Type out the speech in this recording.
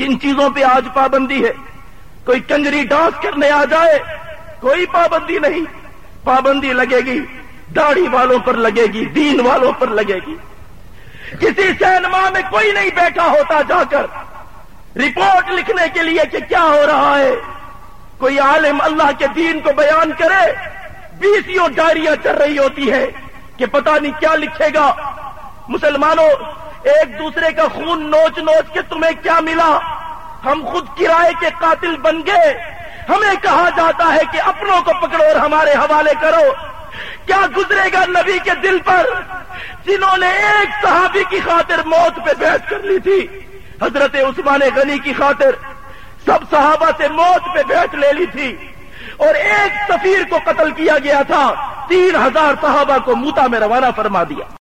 کن چیزوں پہ آج پابندی ہے؟ کوئی کنجری ڈانس کرنے آ جائے، کوئی پابندی نہیں۔ پابندی لگے گی، داڑھی والوں پر لگے گی، دین والوں پر لگے گی۔ کسی سینما میں کوئی نہیں بیٹھا ہوتا جا کر۔ رپورٹ لکھنے کے لیے کہ کیا ہو رہا ہے۔ کوئی عالم اللہ کے دین کو بیان کرے۔ بیسوں ڈائریاں چل رہی ہوتی ہے کہ پتہ نہیں کیا لکھے گا۔ مسلمانوں، ایک دوسرے کا خون نوچ نوچ کے تمہیں کیا ملا؟ ہم خود کرائے کے قاتل بن گئے۔ ہمیں کہا جاتا ہے کہ اپنوں کو پکڑو اور ہمارے حوالے کرو۔ کیا گزرے گا نبی کے دل پر؟ جنہوں نے ایک صحابی کی خاطر موت پہ بیٹھ کر لی تھی۔ حضرت عثمان غنی کی خاطر سب صحابہ سے موت پہ بیٹھ لے لی تھی۔ اور ایک سفیر کو قتل کیا گیا تھا۔ تین ہزار صحابہ کو موتا میں روانہ فرما دیا۔